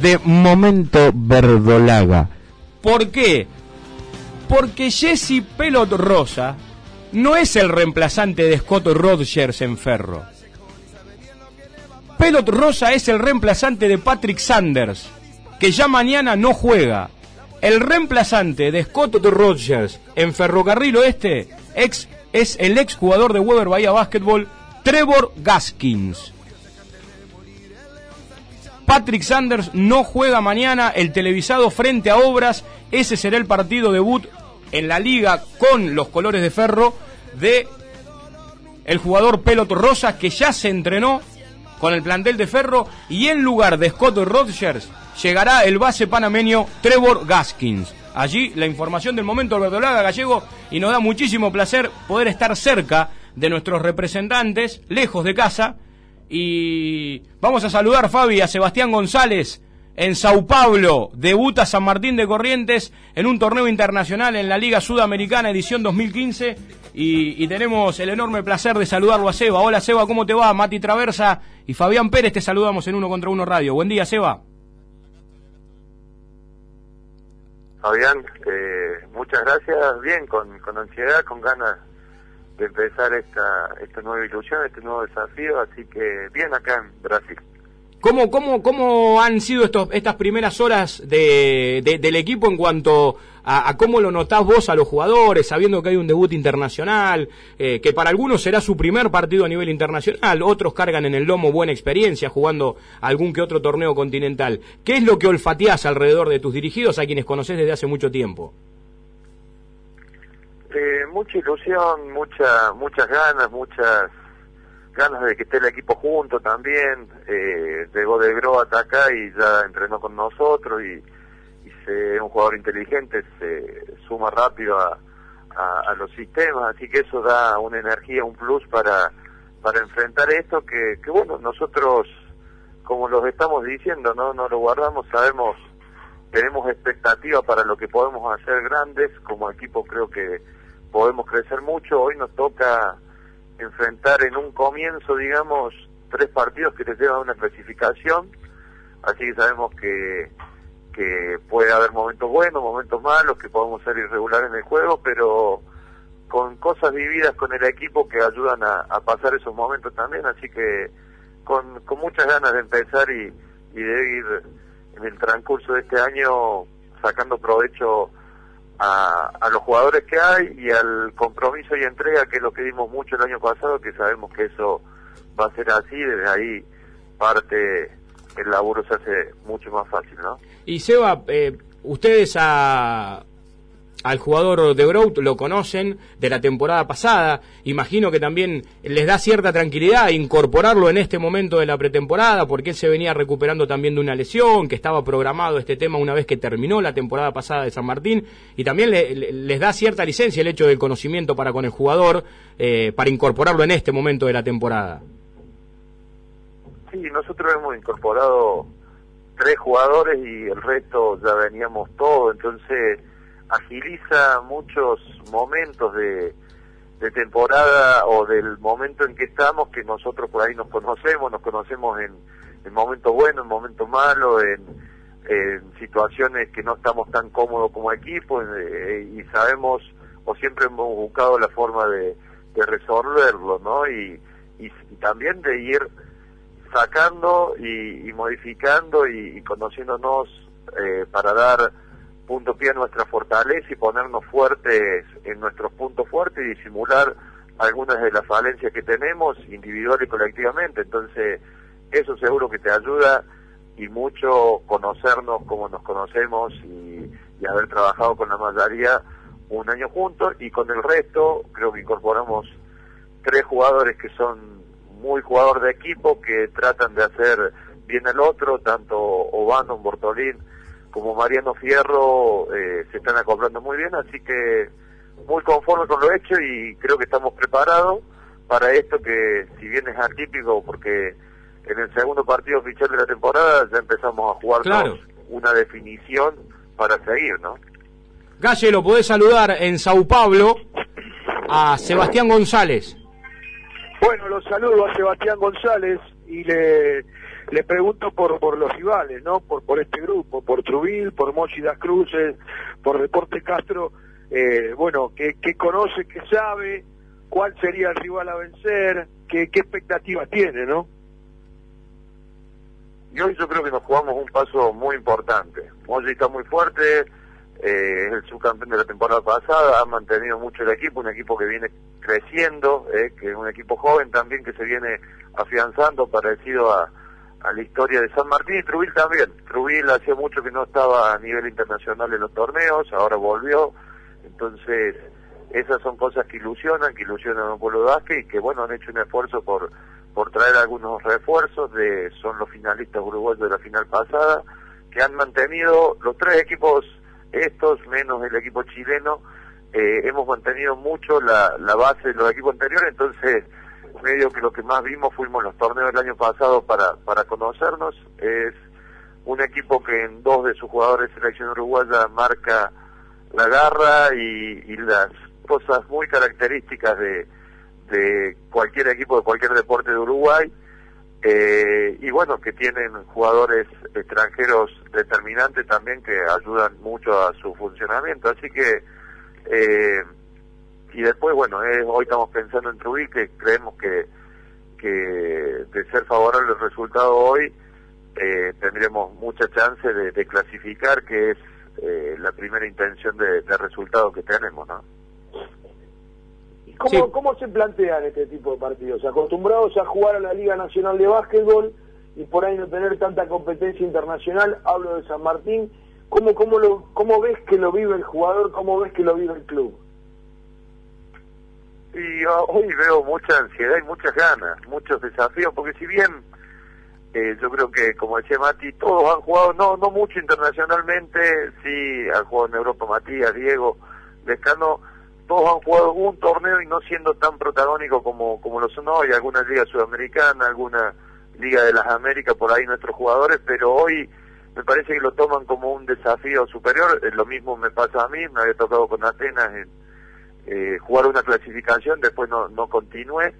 de Momento Verdolaga. ¿Por qué? Porque Jesse Pelot Rosa no es el reemplazante de Scott Rodgers en Ferro. Pelot Rosa es el reemplazante de Patrick Sanders, que ya mañana no juega. El reemplazante de Scott Rodgers en Ferrocarril Oeste ex, es el ex jugador de Weber Bahía Basketball, Trevor Gaskins. Patrick Sanders no juega mañana el televisado frente a Obras. Ese será el partido debut en la liga con los colores de ferro de el jugador Pelot Rosa que ya se entrenó con el plantel de ferro y en lugar de Scott Rodgers llegará el base panameño Trevor Gaskins. Allí la información del momento al verdolaga gallego y nos da muchísimo placer poder estar cerca de nuestros representantes, lejos de casa. Y vamos a saludar, Fabi, a Sebastián González en Sao Paulo. Debuta San Martín de Corrientes en un torneo internacional en la Liga Sudamericana edición 2015. Y, y, tenemos el enorme placer de saludarlo a Seba. Hola Seba, ¿cómo te va? Mati Traversa y Fabián Pérez te saludamos en Uno contra Uno Radio. Buen día, Seba. Fabián, eh, muchas gracias. Bien, con, con ansiedad, con ganas de empezar esta, esta nueva ilusión, este nuevo desafío. Así que bien acá en Brasil. ¿Cómo, cómo, cómo han sido estos, estas primeras horas de, de, del equipo en cuanto a, a, cómo lo notás vos a los jugadores, sabiendo que hay un debut internacional, eh, que para algunos será su primer partido a nivel internacional, otros cargan en el lomo buena experiencia jugando algún que otro torneo continental? ¿Qué es lo que olfateás alrededor de tus dirigidos a quienes conocés desde hace mucho tiempo? Eh, mucha ilusión, mucha, muchas ganas, muchas ganas de que esté el equipo junto también. Eh, llegó de Groat acá y ya entrenó con nosotros y, es un jugador inteligente, se suma rápido a, los sistemas, así que eso da una energía, un plus para, para enfrentar esto que, que bueno, nosotros, como los estamos diciendo, no, no lo guardamos, sabemos, tenemos expectativas para lo que podemos hacer grandes, como equipo creo que podemos crecer mucho, hoy nos toca enfrentar en un comienzo, digamos, tres partidos que te llevan a una clasificación, así que sabemos que, que puede haber momentos buenos, momentos malos, que podemos ser irregulares en el juego, pero con cosas vividas con el equipo que ayudan a, pasar esos momentos también, así que con, muchas ganas de empezar y de ir en el transcurso de este año sacando provecho a, a, los jugadores que hay y al compromiso y entrega, que es lo que dimos mucho el año pasado, que sabemos que eso va a ser así, desde ahí parte el laburo se hace mucho más fácil, ¿no? Y Seba, eh, ustedes a, al jugador de Grout lo conocen de la temporada pasada. Imagino que también les da cierta tranquilidad incorporarlo en este momento de la pretemporada, porque él se venía recuperando también de una lesión, que estaba programado este tema una vez que terminó la temporada pasada de San Martín, y también le, le, les da cierta licencia el hecho del conocimiento para con el jugador, eh, para incorporarlo en este momento de la temporada. Sí, nosotros hemos incorporado tres jugadores y el resto ya veníamos todos, entonces agiliza muchos momentos de, temporada o del momento en que estamos que nosotros por ahí nos conocemos, nos conocemos en, en momentos buenos, en momentos malos, en, en situaciones que no estamos tan cómodos como equipo eh, y sabemos o siempre hemos buscado la forma de, resolverlo, ¿no? Y, y, también de ir sacando y, y modificando y conociéndonos eh, para dar punto pie a nuestra fortaleza y ponernos fuertes en nuestros puntos fuertes y disimular algunas de las falencias que tenemos individual y colectivamente. Entonces, eso seguro que te ayuda y mucho conocernos como nos conocemos y, haber trabajado con la mayoría un año juntos y con el resto creo que incorporamos tres jugadores que son muy jugadores de equipo que tratan de hacer bien al otro, tanto Obano, Bortolín, como Mariano Fierro eh, se están acoplando muy bien, así que muy conforme con lo hecho y creo que estamos preparados para esto que si bien es atípico porque en el segundo partido oficial de la temporada ya empezamos a jugar claro. una definición para seguir, ¿no? Galle, lo podés saludar en Sao Paulo a Sebastián González. Bueno, lo saludo a Sebastián González y le Le pregunto por, los rivales, ¿no? Por, este grupo, por Trubil, por Mochi das Cruces, por Deporte Castro, eh, bueno, ¿qué, ¿qué, conoce, qué sabe, cuál sería el rival a vencer, qué, qué expectativas tiene, ¿no? Y hoy yo creo que nos jugamos un paso muy importante. Mochi está muy fuerte, eh, es el subcampeón de la temporada pasada, ha mantenido mucho el equipo, un equipo que viene creciendo, eh, que es un equipo joven también que se viene afianzando, parecido a, a la historia de San Martín. Y Trubil también. Trubil hacía mucho que no estaba a nivel internacional en los torneos, ahora volvió, entonces esas son cosas que ilusionan, que ilusionan a Pueblo Vázquez y que bueno, han hecho un esfuerzo por por traer algunos refuerzos, de son los finalistas uruguayos de la final pasada, que han mantenido los tres equipos estos, menos el equipo chileno, eh, hemos mantenido mucho la, la base de los equipos anteriores, entonces medio que lo que más vimos fuimos los torneos del año pasado para, para conocernos, es un equipo que en dos de sus jugadores de selección uruguaya marca la garra y, las cosas muy características de, de cualquier equipo de cualquier deporte de Uruguay, eh, y bueno, que tienen jugadores extranjeros determinantes también que ayudan mucho a su funcionamiento. Así que, eh, y después, bueno, eh, hoy estamos pensando en Trubí, que creemos que, que de ser favorable el resultado hoy, eh, tendremos mucha chance de, de clasificar, que es eh, la primera intención de, de resultado que tenemos, ¿no? ¿Cómo, sí. ¿Cómo se plantean este tipo de partidos? Acostumbrados a jugar a la Liga Nacional de Básquetbol y por ahí no tener tanta competencia internacional, hablo de San Martín, ¿cómo, cómo, lo, cómo ves que lo vive el jugador, cómo ves que lo vive el club? Y hoy veo mucha ansiedad y muchas ganas, muchos desafíos, porque si bien eh, yo creo que, como decía Mati, todos han jugado, no no mucho internacionalmente, sí, han jugado en Europa Matías, Diego, Descano, todos han jugado un torneo y no siendo tan protagónico como, como lo son hoy, alguna liga sudamericana, alguna liga de las Américas, por ahí nuestros jugadores, pero hoy me parece que lo toman como un desafío superior, lo mismo me pasa a mí, me había tocado con Atenas en eh, jugar una clasificación, después no, no continué,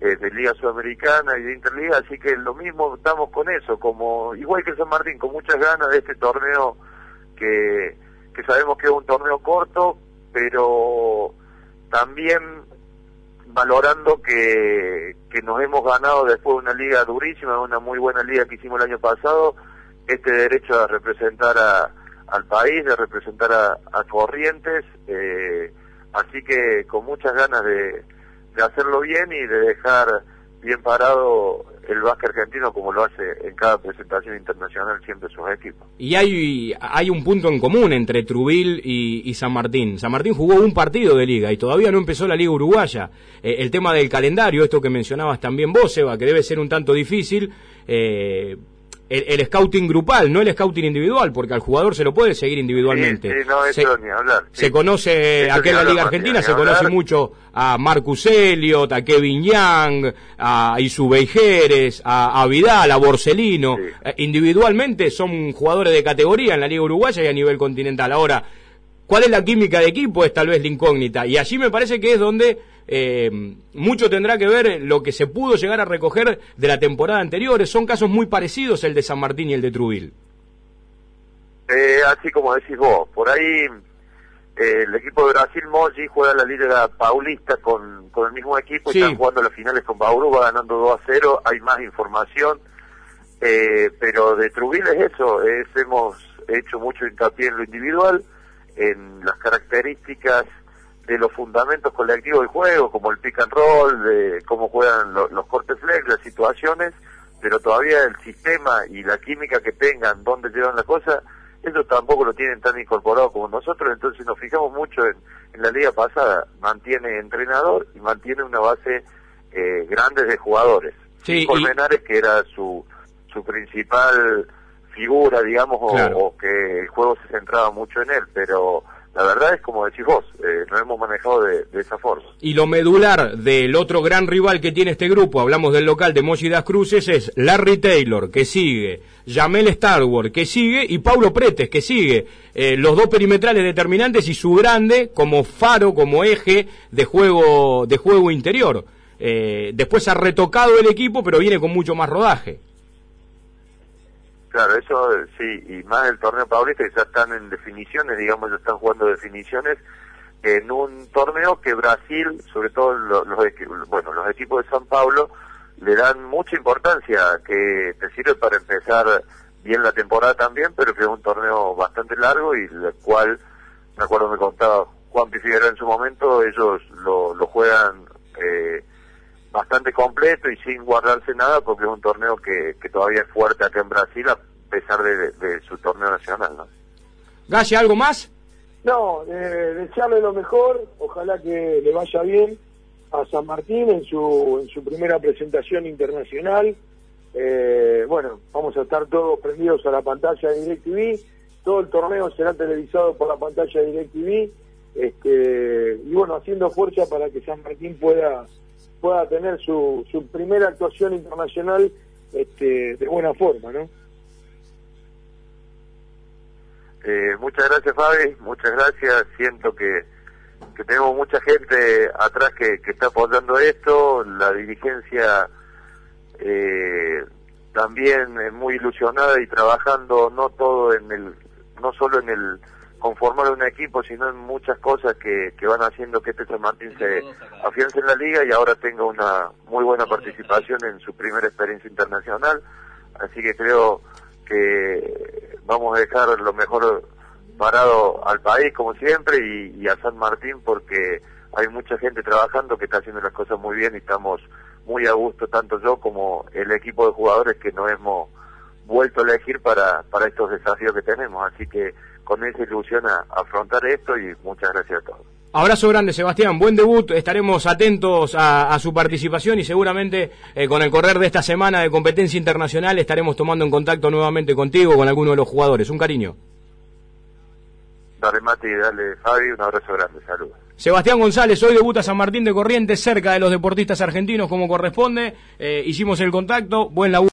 eh, de Liga Sudamericana y de Interliga, así que lo mismo estamos con eso, como igual que San Martín, con muchas ganas de este torneo que, que sabemos que es un torneo corto, pero también valorando que, que nos hemos ganado después de una liga durísima, una muy buena liga que hicimos el año pasado, este derecho a representar a, al país, de representar a, a Corrientes, eh, así que con muchas ganas de, hacerlo bien y de dejar bien parado el básquet argentino como lo hace en cada presentación internacional siempre sus equipos. Y hay, un punto en común entre Trubil y, y, San Martín. San Martín jugó un partido de liga y todavía no empezó la liga uruguaya. Eh, el tema del calendario, esto que mencionabas también vos, Eva, que debe ser un tanto difícil. Eh, el, el, scouting grupal, no el scouting individual, porque al jugador se lo puede seguir individualmente. Sí, sí, no, se, ni hablar. Sí. Se conoce, aquí en la Liga Argentina se conoce mucho a Marcus Elliot, a Kevin Young, a Isubey Jerez, a, a, Vidal, a Borsellino. Eh, individualmente son jugadores de categoría en la Liga Uruguaya y a nivel continental. Ahora, ¿cuál es la química de equipo? Es tal vez la incógnita. Y allí me parece que es donde eh, mucho tendrá que ver lo que se pudo llegar a recoger de la temporada anterior. Son casos muy parecidos el de San Martín y el de Trubil. Eh, así como decís vos, por ahí eh, el equipo de Brasil, Moji, juega la Liga Paulista con, con el mismo equipo sí. y están jugando las finales con Bauru, va ganando 2 a 0, hay más información, eh, pero de Trubil es eso, es, hemos hecho mucho hincapié en lo individual, en las características de los fundamentos colectivos del juego, como el pick and roll, de cómo juegan los, los cortes flex, las situaciones, pero todavía el sistema y la química que tengan, dónde llevan la cosa, eso tampoco lo tienen tan incorporado como nosotros, entonces nos fijamos mucho en, en la liga pasada, mantiene entrenador y mantiene una base eh, grande de jugadores. Sí, Colmenares, y... que era su, su principal figura, digamos, claro. o, o que el juego se centraba mucho en él, pero la verdad es como decís vos, eh, hemos manejado de, esa forma. Y lo medular del otro gran rival que tiene este grupo, hablamos del local de Mochi das Cruces, es Larry Taylor, que sigue, Jamel Starward, que sigue, y Paulo Pretes, que sigue. Eh, los dos perimetrales determinantes y su grande como faro, como eje de juego, de juego interior. Eh, después ha retocado el equipo, pero viene con mucho más rodaje. Claro, eso sí, y más el torneo paulista que ya están en definiciones, digamos, ya están jugando definiciones en un torneo que Brasil, sobre todo los, bueno, los equipos de San Paulo, le dan mucha importancia, que te sirve para empezar bien la temporada también, pero que es un torneo bastante largo y el cual, me acuerdo me contaba Juan Figueroa en su momento, ellos lo, lo juegan eh, bastante completo y sin guardarse nada porque es un torneo que, que todavía es fuerte acá en Brasil a pesar de, su torneo nacional. ¿no? Galle, ¿algo más? No, eh, desearle lo mejor, ojalá que le vaya bien a San Martín en su, en su primera presentación internacional. Eh, bueno, vamos a estar todos prendidos a la pantalla de DirecTV, todo el torneo será televisado por la pantalla de DirecTV, este, y bueno, haciendo fuerza para que San Martín pueda pueda tener su, su primera actuación internacional este, de buena forma, ¿no? Eh, muchas gracias Fabi, muchas gracias, siento que, que tenemos mucha gente atrás que, que está apoyando esto, la dirigencia eh, también es muy ilusionada y trabajando no todo en el, no solo en el conformar un equipo, sino en muchas cosas que, que van haciendo que este San Martín se afiance en la liga y ahora tenga una muy buena participación en su primera experiencia internacional. Así que creo que vamos a dejar lo mejor parado al país como siempre y, a San Martín porque hay mucha gente trabajando que está haciendo las cosas muy bien y estamos muy a gusto tanto yo como el equipo de jugadores que nos hemos vuelto a elegir para, para estos desafíos que tenemos. Así que con esa ilusión a, afrontar esto y muchas gracias a todos. Abrazo grande, Sebastián. Buen debut. Estaremos atentos a, su participación y seguramente eh, con el correr de esta semana de competencia internacional estaremos tomando en contacto nuevamente contigo, con alguno de los jugadores. Un cariño. Dale, Mati, dale, Fabi. Un abrazo grande. Saludos. Sebastián González, hoy debuta San Martín de Corrientes, cerca de los deportistas argentinos como corresponde. Eh, hicimos el contacto. Buen laburo.